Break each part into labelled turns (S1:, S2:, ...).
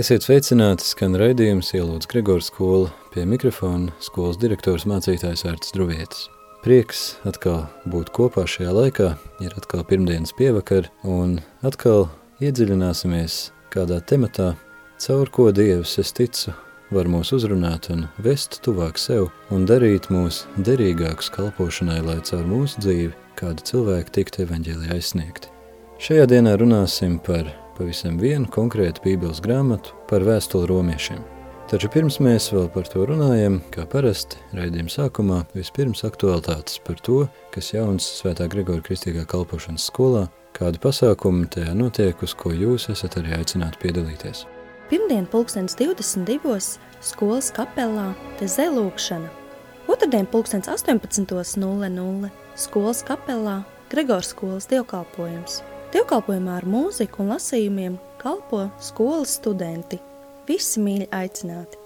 S1: Esiet sveicināti, skan raidījums ielūdz Gregors skola pie mikrofona skolas direktors mācītājs Ērts Druvietis. Prieks atkal būt kopā šajā laikā, ir atkal pirmdienas pievakar, un atkal iedziļināsimies kādā tematā, caur ko Dievs, es ticu, var mūs uzrunāt un vest tuvāk sev un darīt mūs derīgākus kalpošanai, lai caur mūsu dzīvi kādu cilvēku tiktu evaņģēlī aizsniegti. Šajā dienā runāsim par pavisam vienu konkrētu bībeles grāmatu par vēstuli romiešiem. Taču pirms mēs vēl par to runājam, kā parasti raidījuma sākumā, vispirms aktualitātes par to, kas jauns Svētā Gregora Kristīgā kalpošanas skolā, kādu pasākumu tajā notiek, uz ko jūs esat arī aicināti piedalīties.
S2: Pirmdien pulkstens 22. skolas kapelā Tezē lūkšana. Otradien pulkstens 18.00 skolas kapelā Gregors skolas dievkalpojums. Dievkalpojumā ar mūziku un lasījumiem kalpo skolas studenti. Visi mīļi aicināti.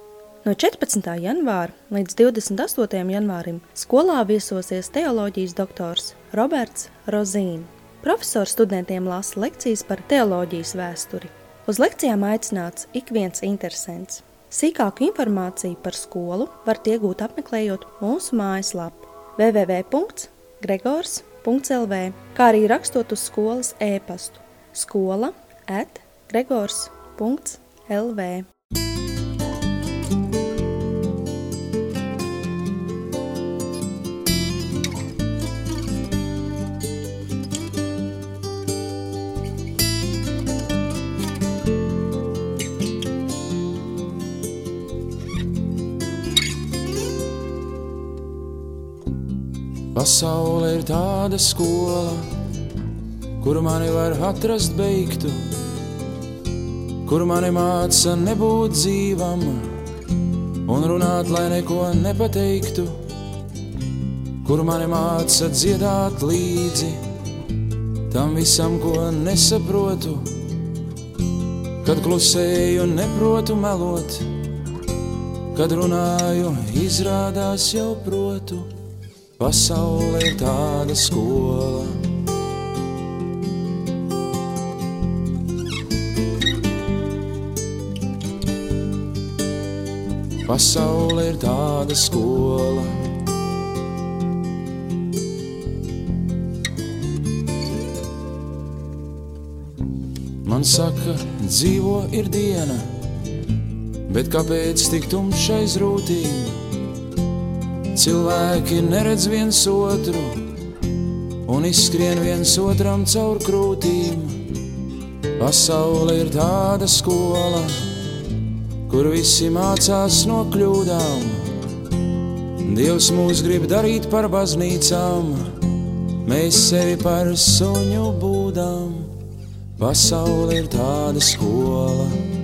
S2: No 14. janvāra līdz 28. janvārim skolā viesosies teoloģijas doktors Roberts Rozīns. Profesors studentiem lasa lekcijas par teoloģijas vēsturi. Uz lekcijām aicināts ik viens interesants. Sīkāku informāciju par skolu var iegūt apmeklējot mūsu mājaslapu www.gregors.com gregors.lv, kā arī rakstot uz skolas e-pastu skola at gregors.lv.
S3: Pasaule ir tāda skola, kur mani var atrast beigtu, kur mani māca nebūt dzīvam un runāt, lai neko nepateiktu, kur mani māca dziedāt līdzi tam visam, ko nesaprotu, kad klusēju neprotu melot, kad runāju, izrādās jau protu. Pasaule ir tāda skola. Pasaule ir tāda skola. Man saka, dzīvo ir diena, bet kāpēc tik tumšais rūtīm? Cilvēki neredz viens otru un izskrien viens otram caur krūtīm. Pasaule ir tāda skola, kur visi mācās no kļūdām. Dievs mūs grib darīt par baznīcām, mēs sevi par suņu būdām. Pasaule ir tāda skola.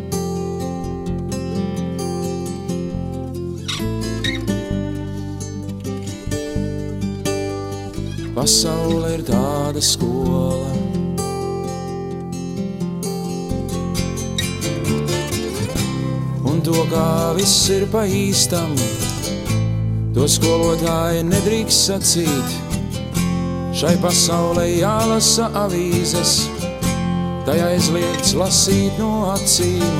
S3: Pasaule ir tāda skola. Un to, kā viss ir pa īstam, to skolotāji nedrīkst sacīt. Šai pasaulē jālasa avīzes, tajā aizliegts lasīt no acīm.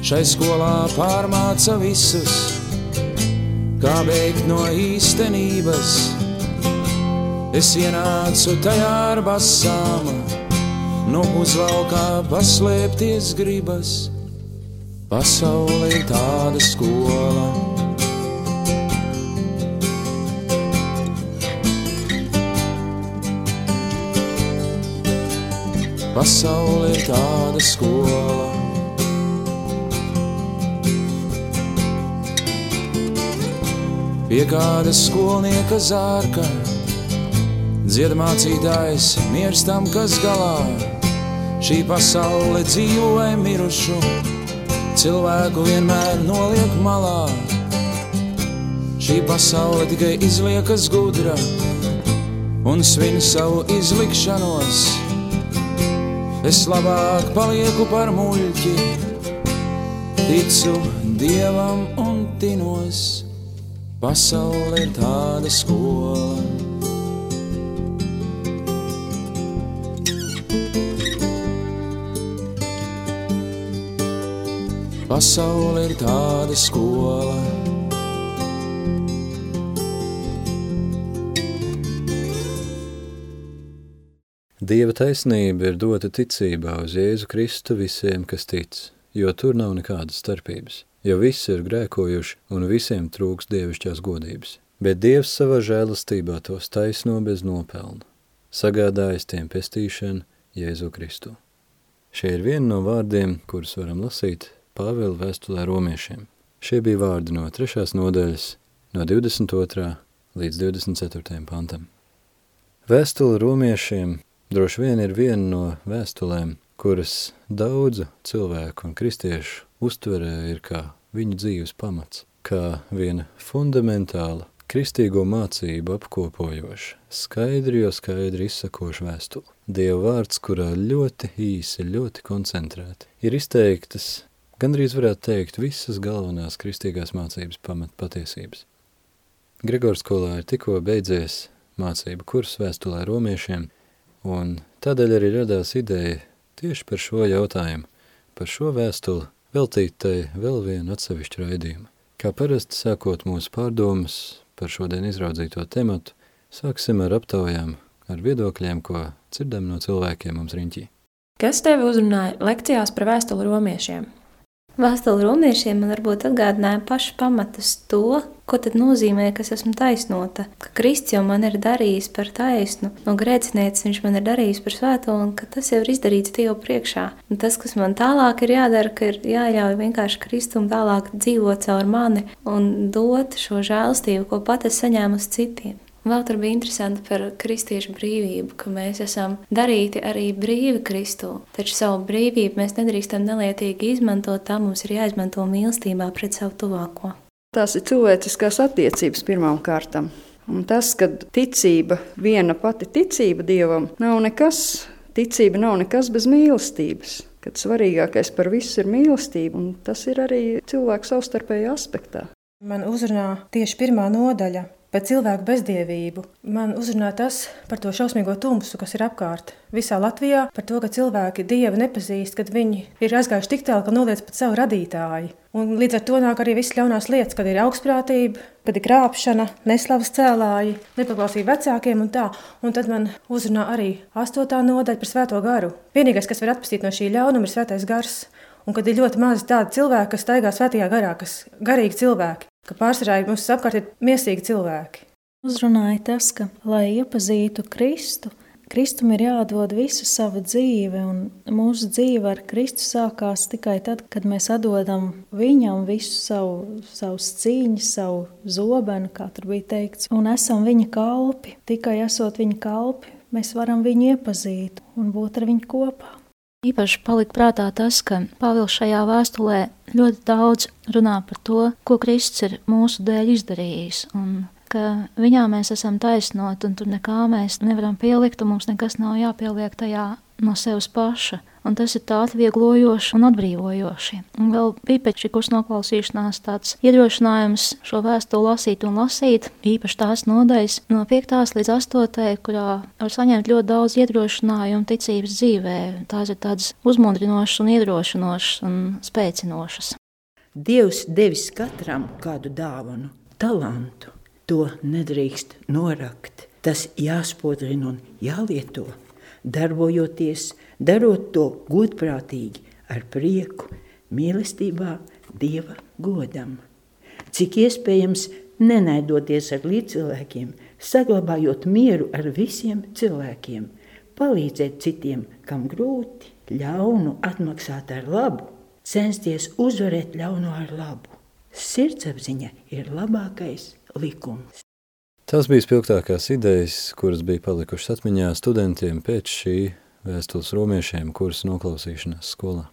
S3: Šai skolā pārmāca visus, kā beigt no īstenības Es ienācu tajā ar basām, no uzvalkā paslēpties gribas. Pasaule ir tāda skola. Pasaule ir tāda skola. Pie kāda skolnieka zārka Dziedamācītājs mirstam, kas galā šī pasaule dzīvo vai mirušu, cilvēku vienmēr noliek malā. Šī pasaule tikai izliekas gudra un svin savu izlikšanos. Es labāk palieku par muļķi, ticu dievam un tinos. Pasaule ir tāda skola. Pasaule ir tāda skola.
S1: Dieva taisnība ir dota ticībā uz Jēzu Kristu visiem, kas tic, jo tur nav nekādas starpības, jo visi ir grēkojuši un visiem trūks dievišķās godības. Bet Dievs savā žēlastībā tos taisno bez nopelna, sagādājis tiem pestīšanu Jēzu Kristu. Šie ir vieni no vārdiem, kurus varam lasīt Pāvela vēstulē romiešiem. Šie bija vārdi no trešās nodaļas, no 22. līdz 24. pantam. Vēstule romiešiem droši vien ir viena no vēstulēm, kuras daudzu cilvēku un kristiešu uztverē ir kā viņu dzīves pamats, kā viena fundamentāla kristīgo mācību apkopojoša, skaidri jo skaidri izsakoša vēstule. Dieva vārds, kurā ļoti īsi, ļoti koncentrēti, ir izteiktas, gandrīz varētu teikt, visas galvenās kristīgās mācības pamat patiesības. Gregors skolā ir tikko beidzies mācību kurs vēstulē romiešiem, un tādēļ arī radās ideja tieši par šo jautājumu, par šo vēstuli, veltīt tai vēl vienu atsevišķu raidījumu. Kā parasti sākot mūsu pārdomas par šodien izraudzīto tematu, sāksim ar aptaujām, ar viedokļiem, ko dzirdam no cilvēkiem mums riņķī.
S4: Kas tevi uzrunāja lekcijās par vēstuli romiešiem?
S5: Vēstule romiešiem man varbūt atgādināja pašu pamatus to, ko tad nozīmē, ka es esmu taisnota. Ka Kristus jau man ir darījis par taisnu, no grēcinieces viņš man ir darījis par svēto, un ka tas jau ir izdarīts Dievu priekšā. Un tas, kas man tālāk ir jādara, ka ir jāļauj vienkārši Kristum tālāk dzīvot caur mani un dot šo žēlstību, ko pat es saņēmu uz citiem. Vēl tur bija interesanti par kristiešu brīvību, ka mēs esam darīti arī brīvi Kristū. Taču savu brīvību mēs nedrīkstam nelietīgi izmantot, tā mums ir jāizmanto mīlestībā pret savu tuvāko.
S6: Tās ir cilvēciskās attiecības pirmām kārtām. Un tas, ka ticība, viena pati ticība dievam, nav nekas, ticība nav nekas bez mīlestības. Kad svarīgākais par visu ir mīlestība, un tas ir arī cilvēku savstarpējā aspektā.
S4: Man uzrunā tieši pirmā nodaļa par cilvēku bezdievību. Man uzrunā tas par to šausmīgo tumsu, kas ir apkārt visā Latvijā, par to, ka cilvēki dievu nepazīst, kad viņi ir aizgājuši tik tālu, ka noliedz pat savu radītāju. Un līdz ar to nāk arī visas ļaunās lietas, kad ir augstprātība, kad ir krāpšana, neslavas cēlāji, nepaklausība vecākiem un tā. Un tad man uzrunā arī astotā nodaļa par svēto garu. Vienīgais, kas var atpestīt no šī ļaunuma, ir svētais gars. Un kad ir ļoti maz tādu cilvēku, kas staigā svētajā garā, kas garīgi cilvēki, ka pārsvarā mums apkārt ir miesīgi cilvēki.
S7: Uzrunāja tas, ka, lai iepazītu Kristu, Kristum ir jādod visa sava dzīve, un mūsu dzīve ar Kristu sākās tikai tad, kad mēs atdodam viņam visu savu, savus cīņas, savu zobenu, kā tur bija teikts, un esam viņa kalpi. Tikai esot viņa kalpi, mēs varam viņu iepazīt un būt ar viņu kopā.
S8: Īpaši palika prātā tas, ka Pāvils šajā vēstulē ļoti daudz runā par to, ko Kristus ir mūsu dēļ izdarījis, un ka viņā mēs esam taisnoti, un tur nekā mēs nevaram pielikt, un mums nekas nav jāpieliek tajā no sevis paša. Un tas ir tā atvieglojoši un atbrīvojoši. Un vēl bija pēc šī kursa noklausīšanās tāds iedrošinājums šo vēstuli lasīt un lasīt, īpaši tās nodaļas no 5. līdz 8. kurā var saņemt ļoti daudz iedrošinājumu ticības dzīvē. Tās ir tādas uzmundrinošas un iedrošinošas un spēcinošas.
S9: Dievs devis katram kādu dāvanu, talantu. To nedrīkst norakt. Tas jāspodrina un jālieto darbojoties, darot to godprātīgi, ar prieku, mīlestībā, dieva godam. Cik iespējams nenaidoties ar līdzcilvēkiem, saglabājot mieru ar visiem cilvēkiem, palīdzēt citiem, kam grūti, ļaunu atmaksāt ar labu, censties uzvarēt ļauno ar labu. Sirdsapziņa ir labākais likums.
S1: Tās bija spilgtākās idejas, kuras bija palikušas atmiņā studentiem pēc šī vēstules romiešiem kursa noklausīšanās skolā.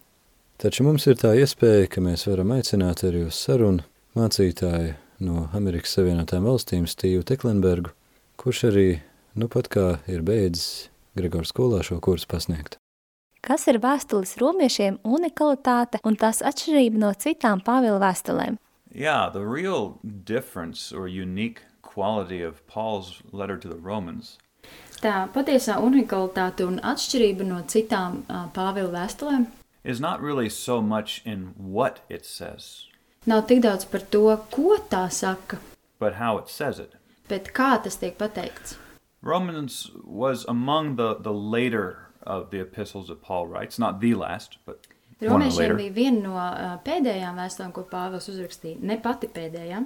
S1: Taču mums ir tā iespēja, ka mēs varam aicināt arī uz sarunu mācītāju no Amerikas Savienotām valstīm Stīvu Teklenbergu, kurš arī nu pat kā ir beidzis Gregors skolā šo kursu pasniegt.
S5: Kas ir vēstules romiešiem unikalitāte un tās atšķirība no citām Pāvila vēstulēm?
S10: Yeah, the real difference or unique quality of Paul's letter to the Romans.
S4: Tā patiesā unikalitāte un atšķirība no citām uh, Pāvila vēstulēm
S10: is not really so much in what it says,
S11: Nav tik daudz par to, ko tā saka,
S10: but how it says it.
S11: bet kā tas tiek pateikts.
S10: Romans was among the, the later of the epistles that Paul writes, not the last, but one of the
S11: Romiešiem
S10: later.
S11: bija viena no uh, pēdējām vēstulēm, ko Pāvils uzrakstīja. Ne pati pēdējā.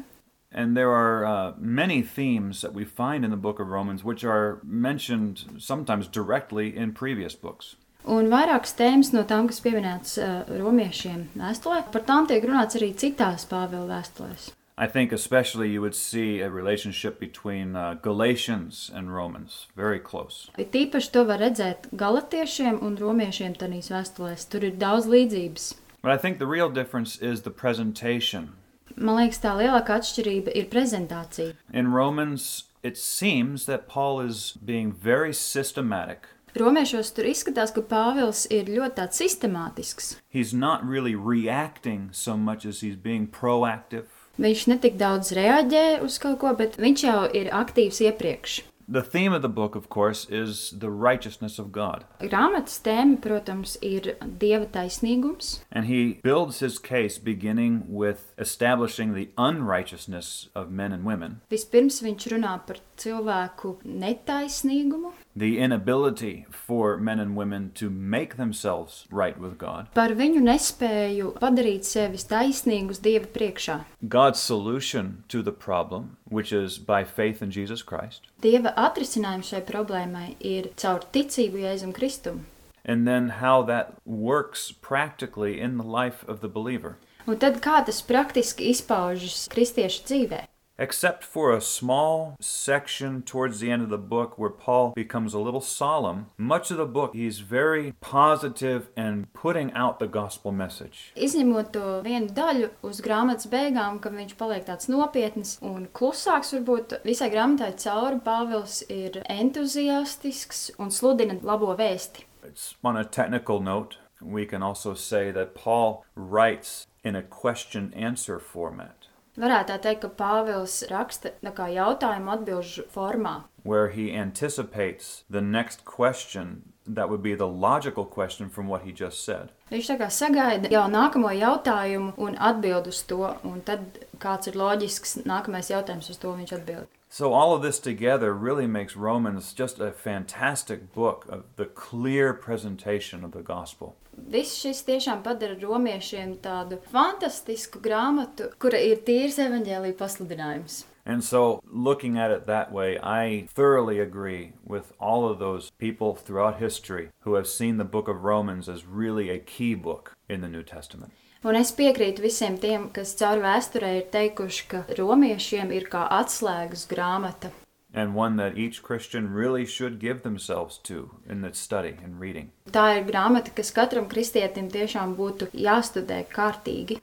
S10: And there are uh, many themes that we find in the book of Romans which are mentioned sometimes directly in previous books.
S11: Un vairākas tēmas no tām, kas pieminētas uh, romiešiem vēstulē, par tām tiek runāts arī citās Pāvila vēstulēs.
S10: I think especially you would see a relationship between uh, Galatians and Romans, very close.
S11: Tīpaši to var redzēt galotiešiem un romiešiem tanīs vēstulēs. Tur ir daudz līdzības.
S10: But I think the real difference is the presentation.
S11: Man liekas, tā lielākā atšķirība ir prezentācija.
S10: In Romans, it seems that Paul is being very systematic.
S11: Romiešos tur izskatās, ka Pāvils ir ļoti tāds sistemātisks.
S10: He's not really reacting so much as he's being proactive.
S11: Viņš netik daudz reaģē uz kaut ko, bet viņš jau ir aktīvs iepriekš.
S10: The theme of the book, of course, is the righteousness of God.
S11: Grāmatas tēma, protams, ir dieva taisnīgums,
S10: And he builds his case beginning with establishing the unrighteousness of men and women,
S11: Vispirms viņš runā par cilvēku netaisnīgumu,
S10: the inability for men and women to make themselves right with God,
S11: par viņu nespēju padarīt sevi taisnīgus Dieva priekšā.
S10: God's solution to the problem, which is by faith in Jesus Christ,
S11: Dieva atrisinājums šai problēmai ir caur ticību Jēzum Kristum.
S10: and then how that works practically in the life of the believer.
S11: Un tad kā tas praktiski izpaužas kristiešu dzīvē?
S10: Except for a small section towards the end of the book where Paul becomes a little solemn, much of the book he's very positive and putting out the gospel message.
S11: Izņemot to vienu daļu uz grāmatas beigām, kad viņš paliek tāds nopietns un klusāks, varbūt visai grāmatai cauri Pāvils ir entuziastisks un sludina labo vēsti.
S10: It's on a technical note. We can also say that Paul writes in a question answer format.
S11: Varētu teikt, ka Pāvils raksta jautājumu atbilžu formā.
S10: where he anticipates the next question that would be the logical question from what he just said.
S11: Viņš tā kā sagaida jau nākamo jautājumu un atbild uz to, un tad kāds ir loģisks nākamais jautājums, uz to viņš atbild.
S10: So, all of this together really makes Romans just a fantastic book of the clear presentation of the gospel.
S11: Viss šis tiešām padara romiešiem tādu fantastisku grāmatu, kura ir tīrs evaņģēlīja pasludinājums.
S10: And so, looking at it that way, I thoroughly agree with all of those people throughout history who have seen the book of Romans as really a key book in the New Testament.
S11: Un es piekrītu visiem tiem, kas caur vēsturē ir teikuši, ka romiešiem ir kā atslēgas grāmata.
S10: And one that each Christian really should give themselves to in its study and reading.
S11: Tā ir grāmata, kas katram kristietim tiešām būtu jāstudē kārtīgi.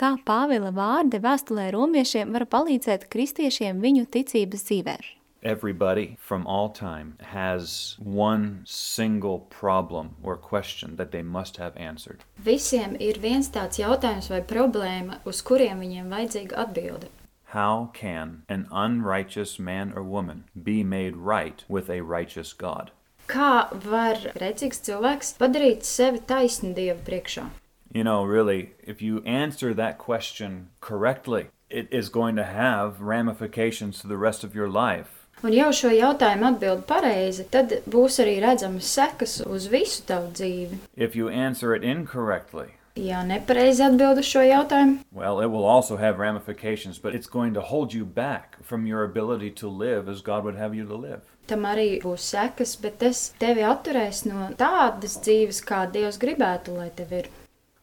S5: Kā Pāvila vārdi vēstulē romiešiem var palīdzēt kristiešiem viņu ticības dzīvē?
S10: Everybody from all time has one single problem or question that they must have answered.
S11: Visiem ir viens tāds jautājums vai problēma, uz kuriem viņiem vajadzīga atbilde.
S10: How can an unrighteous man or woman be made right with a righteous God?
S11: Kā var redzīgs cilvēks padarīt sevi taisnu Dieva priekšā?
S10: You know, really, if you answer that question correctly, it is going to have ramifications to the rest of your life.
S11: Un jau šo jautājumu atbild pareizi, tad būs arī redzamas sekas uz visu tavu dzīvi.
S10: If you answer it incorrectly,
S11: Ja nepareizi atbild uz šo jautājumu,
S10: well, it will also have ramifications, but it's going to hold you back from your ability to live as God would have you to live.
S11: tam arī būs sekas, bet tas tevi atturēs no tādas dzīves, kā Dievs gribētu, lai tev ir.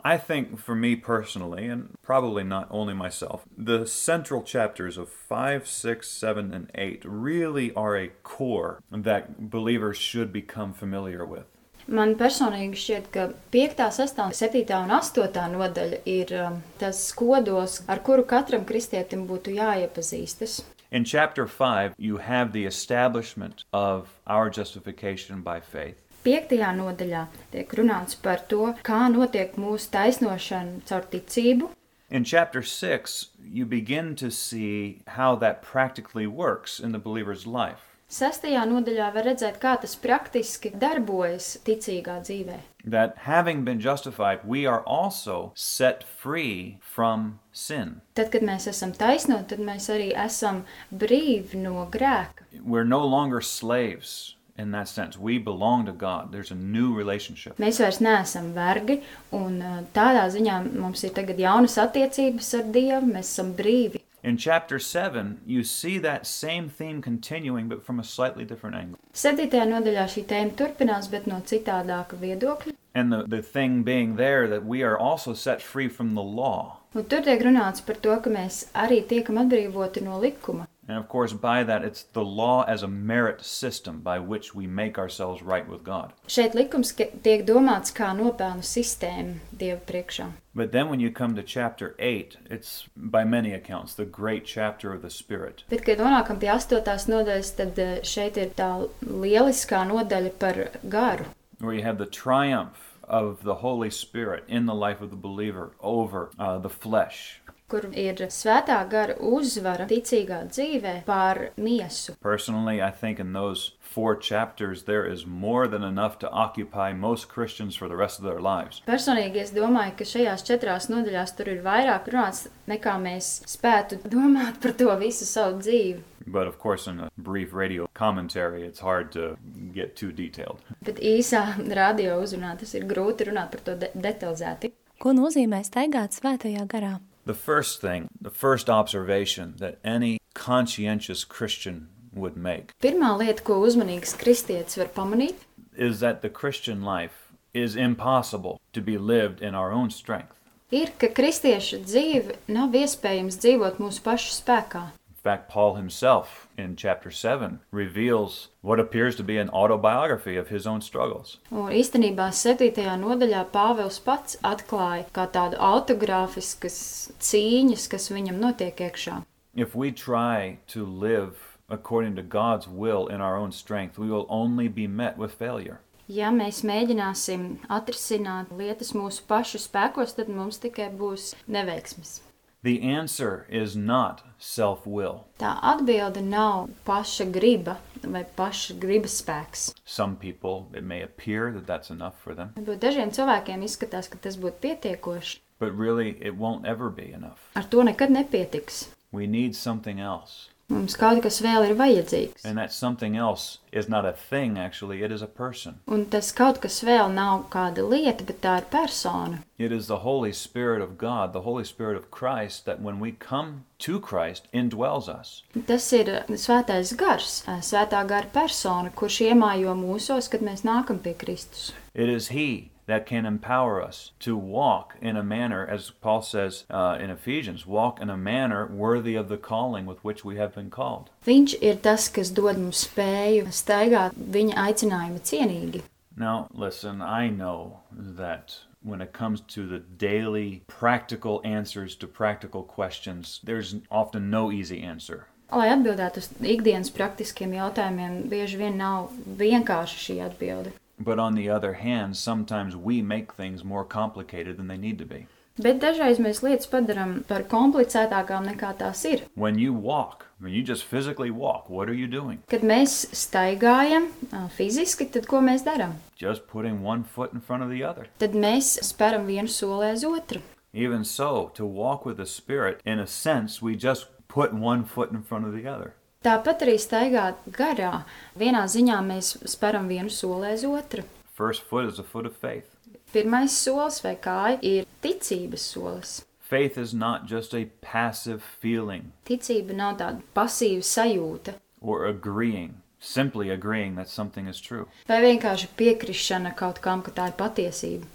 S10: I think for me personally, and probably not only myself, the central chapters of 5, 6, 7, and 8 really are a core that believers should become familiar with.
S11: Man personīgi šķiet, ka 5, 6, 7 un 8 nodaļa ir um, tas kodols, ar kuru katram kristietim būtu jāiepazīstas.
S10: In chapter 5, you have the establishment of our justification by faith.
S11: Piektajā nodaļā tiek runāts par to, kā notiek mūsu taisnošana caur ticību.
S10: In chapter 6, you begin to see how that practically works in the believer's life.
S11: Sestajā nodaļā var redzēt, kā tas praktiski darbojas ticīgā dzīvē.
S10: That having been justified, we are also set free from sin.
S11: Tad, kad mēs esam taisnoti, tad mēs arī esam brīvi no grēka.
S10: We're no longer slaves in that sense. We belong to God. There's a new relationship.
S11: Mēs vairs neesam vergi, un uh, tādā ziņā mums ir tagad jaunas attiecības ar Dievu, mēs esam brīvi.
S10: In chapter 7, you see that same theme continuing, but from a slightly different angle.
S11: Septītajā nodaļā šī tēma turpinās, bet no citādāka viedokļa.
S10: And the, the thing being there that we are also set free from the law.
S11: Un tur tiek runāts par to, ka mēs arī tiekam atbrīvoti no likuma.
S10: And of course, by that, it's the law as a merit system by which we make ourselves right with God.
S11: Šeit likums tiek domāts kā nopelnu sistēma Dieva priekšā.
S10: But then when you come to chapter 8, it's by many accounts the great chapter of the Spirit.
S11: Bet, kad nonākam pie astotās nodaļas, tad eh, šeit ir tā lieliskā nodaļa par garu,
S10: where you have the triumph of the Holy Spirit in the life of the believer over uh, the flesh.
S11: Kur ir svētā gara uzvara ticīgā dzīvē pār miesu.
S10: Personally, I think in those four chapters, there is more than enough to occupy most Christians for the rest of their lives.
S11: Personīgi es domāju, ka šajās četrās nodaļās tur ir vairāk runāts, nekā mēs spētu domāt par to visu savu dzīvi.
S10: But of course, in a brief radio commentary, it's hard to get too detailed.
S11: Bet īsā radio uzrunā tas ir grūti runāt par to de detalizēti.
S5: Ko nozīmē staigāt svētajā garā?
S10: The first thing, the first observation that any conscientious Christian would make
S11: Pirmā lieta, ko uzmanīgs kristietis var pamanīt,
S10: is that the Christian life is impossible to be lived in our own strength.
S11: ir, ka kristieša dzīve nav iespējams dzīvot mūsu pašu spēkā.
S10: In fact, Paul himself in chapter 7 reveals what appears to be an autobiography of his own struggles.
S11: Un īstenībā 7. nodaļā Pāvils pats atklāja kā tādu autogrāfiskas cīņas, kas viņam notiek iekšā.
S10: If we try to live according to God's will in our own strength, we will only be met with failure.
S11: Ja mēs mēģināsim atrisināt lietas mūsu pašu spēkos, tad mums tikai būs neveiksmes.
S10: The answer is not self will.
S11: Tā atbilde nav paša griba vai paša gribas spēks.
S10: Some people, it may appear that that's enough for them,
S11: Varbūt dažiem cilvēkiem izskatās, ka tas būtu pietiekoši.
S10: but really it won't ever be enough.
S11: Ar to nekad nepietiks.
S10: We need something else.
S11: Mums kaut kas vēl ir vajadzīgs.
S10: And that something else is not a thing, actually, it is a person.
S11: Un tas kaut kas vēl nav kāda lieta, bet tā ir persona.
S10: It is the Holy Spirit of God, the Holy Spirit of Christ, that when we come to Christ, indwells us.
S11: Tas ir uh, svētais gars, uh, svētā gara persona, kurš iemājo mūsos, kad mēs nākam pie Kristus.
S10: It is He that can empower us to walk in a manner, as Paul says uh, in Ephesians, walk in a manner worthy of the calling with which we have been called.
S11: Viņš ir tas, kas dod mums spēju staigāt viņa aicinājuma cienīgi.
S10: Now, listen, I know that when it comes to the daily practical answers to practical questions, there's often no easy answer.
S11: Lai atbildētu uz ikdienas praktiskiem jautājumiem, bieži vien nav vienkārši šī atbilde.
S10: But on the other hand, sometimes we make things more complicated than they need to be.
S11: Bet dažreiz mēs lietas padarām par komplicētākām nekā tās ir.
S10: When you walk, when you just physically walk, what are you doing?
S11: Kad mēs staigājam ā, fiziski, tad ko mēs darām?
S10: Just putting one foot in front of the other.
S11: Tad mēs speram vienu soli aiz otru.
S10: Even so, to walk with the Spirit, in a sense, we just put one foot in front of the other.
S11: Tāpat arī staigāt garā. Vienā ziņā mēs speram vienu soli aiz otru.
S10: First foot is a foot of faith.
S11: Pirmais solis vai kāja ir ticības solis.
S10: Faith is not just a passive feeling
S11: Ticība nav tāda pasīva sajūta
S10: or agreeing, simply agreeing that something is true.
S11: vai vienkārši piekrišana kaut kam, ka tā ir patiesība.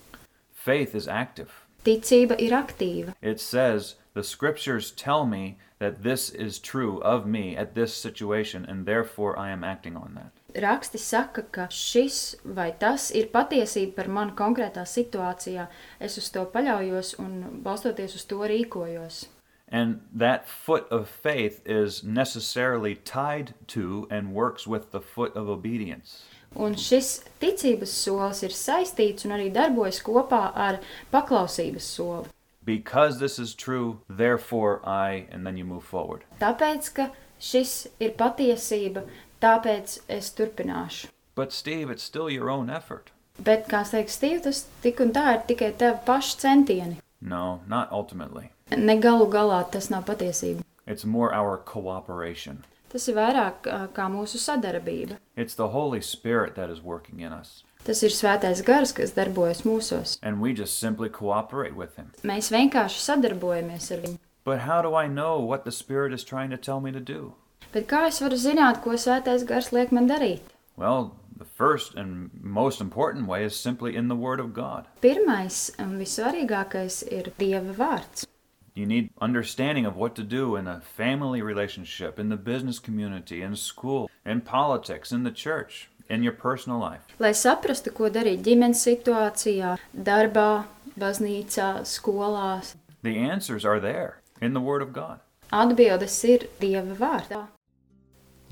S10: Faith is active.
S11: Ticība ir aktīva.
S10: It says, The scriptures tell me that this is true of me at this situation, and therefore I am acting on that.
S11: Raksti saka, ka šis vai tas ir patiesība par mani konkrētā situācijā. Es uz to paļaujos un balstoties uz to rīkojos.
S10: And that foot of faith is necessarily tied to and works with the foot of obedience.
S11: Un šis ticības solis ir saistīts un arī darbojas kopā ar paklausības soli.
S10: Because this is true, therefore I, and then you move forward.
S11: Tāpēc, ka šis ir patiesība, tāpēc es turpināšu.
S10: But, Steve, it's still your own effort.
S11: Bet, kā teikt, Stīv, tas tik un tā ir tikai tev paša centieni.
S10: No, not ultimately.
S11: Ne galu galā tas nav patiesība.
S10: It's more our cooperation.
S11: Tas ir vairāk kā mūsu sadarbība.
S10: It's the Holy Spirit that is working in us,
S11: Tas ir svētais gars, kas darbojas mūsos.
S10: and we just simply cooperate with Him.
S11: Mēs vienkārši sadarbojamies ar viņu.
S10: But how do I know what the Spirit is trying to tell me to do?
S11: Bet kā es varu zināt, ko svētais gars liek man darīt?
S10: Well, the first and most important way is simply in the Word of God.
S11: Pirmais un vissvarīgākais ir Dieva vārds.
S10: You need understanding of what to do in a family relationship, in the business community, in school, in politics, in the church, in your personal life.
S11: Lai saprastu, ko darīt ģimenes situācijā, darbā, baznīcā, skolās,
S10: The answers are there in the Word of God.
S11: atbildes ir Dieva vārdā.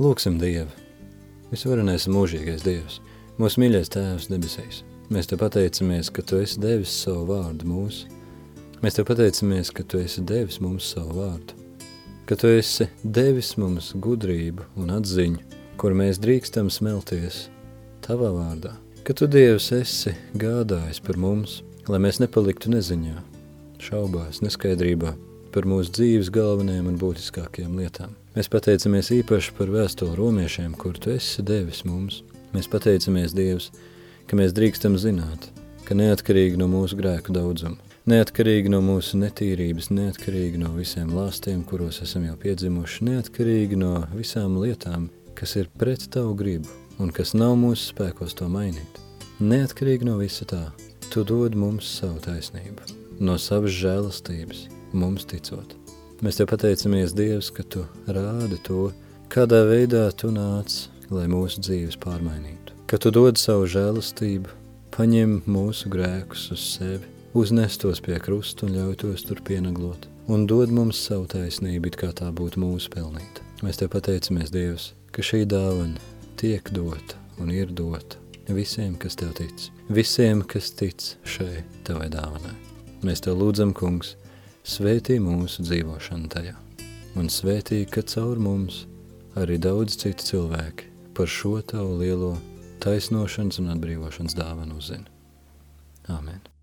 S1: Lūksim Dievu! Visvarenais mūžīgais Dievs, mūsu mīļais Tēvs debesīs. Mēs te pateicamies, ka Tu esi devis savu vārdu mūsu. Mēs te pateicamies, ka Tu esi devis mums savu vārdu. Ka Tu esi devis mums gudrību un atziņu, kur mēs drīkstam smelties Tavā vārdā. Ka Tu, Dievs, esi gādājis par mums, lai mēs nepaliktu neziņā, šaubās, neskaidrībā par mūsu dzīves galvenajām un būtiskākajām lietām. Mēs pateicamies īpaši par vēstuli romiešiem, kur tu esi devis mums. Mēs pateicamies Dievs, ka mēs drīkstam zināt, ka neatkarīgi no mūsu grēku daudzuma, neatkarīgi no mūsu netīrības, neatkarīgi no visiem lāstiem, kuros esam jau piedzimuši, neatkarīgi no visām lietām, kas ir pret tavu gribu un kas nav mūsu spēkos to mainīt. Neatkarīgi no visa tā, tu dod mums savu taisnību, no savas žēlastības, mums ticot. Mēs te pateicamies, Dievs, ka tu rādi to, kādā veidā tu nāc, lai mūsu dzīves pārmainītu. Ka tu dod savu žēlastību, paņem mūsu grēkus uz sevi, uznes tos pie krusta un ļauj tos tur pienaglot, un dod mums savu taisnību, it kā tā būtu mūsu pelnīta. Mēs te pateicamies, Dievs, ka šī dāvana tiek dota un ir dota visiem, kas tev tic, visiem, kas tic šai tavai dāvanai. Mēs tev lūdzam, kungs, svētī mūsu dzīvošanu tajā, un svētī, ka caur mums arī daudz citu cilvēki par šo tavu lielo taisnošanas un atbrīvošanas dāvanu uzzina. Āmen.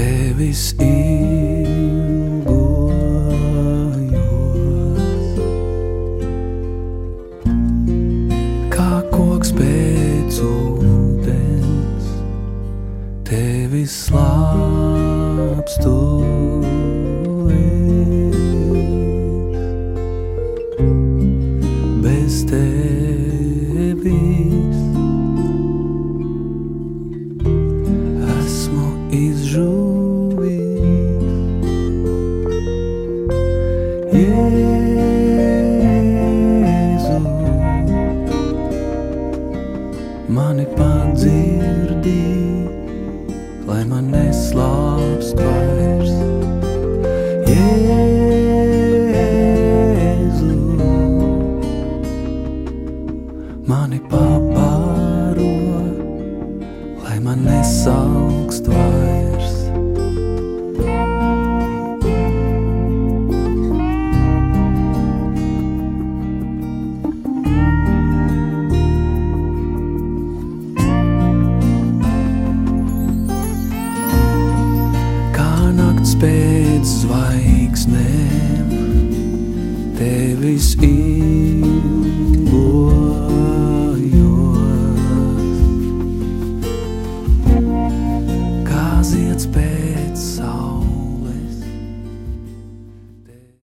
S3: There is ease.